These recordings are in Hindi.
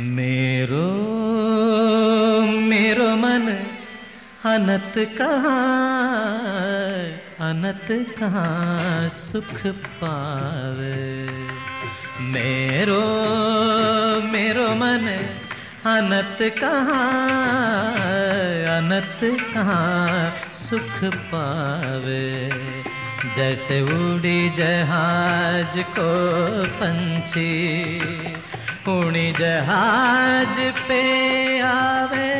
मेरो मेरो मन अनत कहाँ अनत कहाँ सुख पावे? मेरो मेरो मन अनत कहाँ अनत कहाँ सुख पावे? जैसे उड़ी जहाज़ को पंछी उड़ी जहाज़ पे आवे।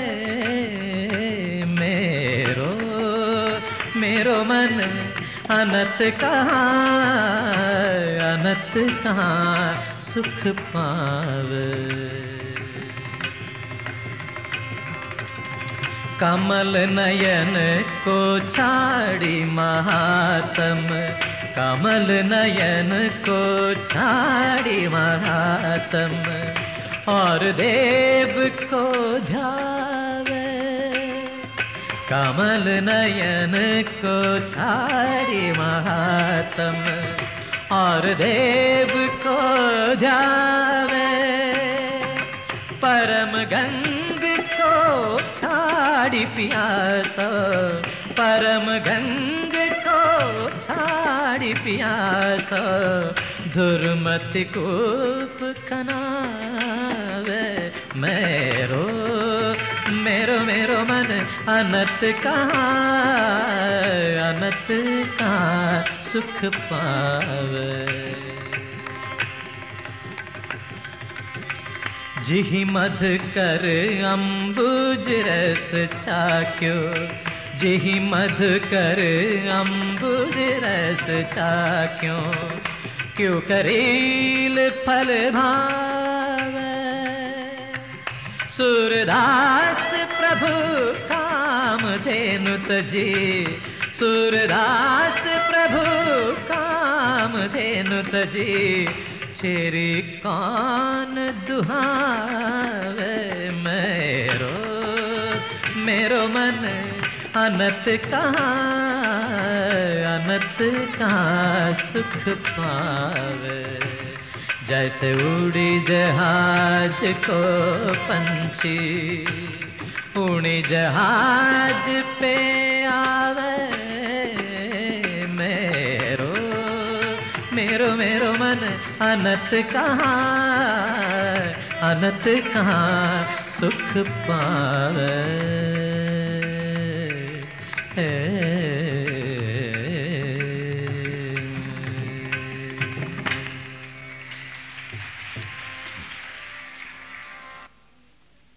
मेरो मेरो मन अनत कहाँ अनत कहाँ सुख पावे। कमल नयन को छाड़ी महात्म कमल नयन को छाड़ी महात्म और देव को ध्यावे कमल नयन को छाड़ी महात्म और देव को ध्यावे परम गंग को छाड़ी पियास, परम गंग छाड़ी पियास, दुर्मति कूप कनावे मेरो मेरो मेरो मन अनत कहाँ अनत कहाँ सुख पावे। जिहि मध कर अम्बुज रस चाक्यो जिहि मध कर अम्बुज रस चाक्यो क्यों? करील फल भावे? सूरदास प्रभु काम धेनु तजी सूरदास प्रभु काम धेनु तजी छेरी कौन दुहावे? मेरो मेरो मन अनत कहाँ अनत कहाँ सुख पावे। जैसे उड़ी जहाज़ को पंछी, उड़ी जहाज़ पे आवे। मेरो मेरो मेरो मन अनत कहाँ अनत कहाँ सुख पावे। 嗯。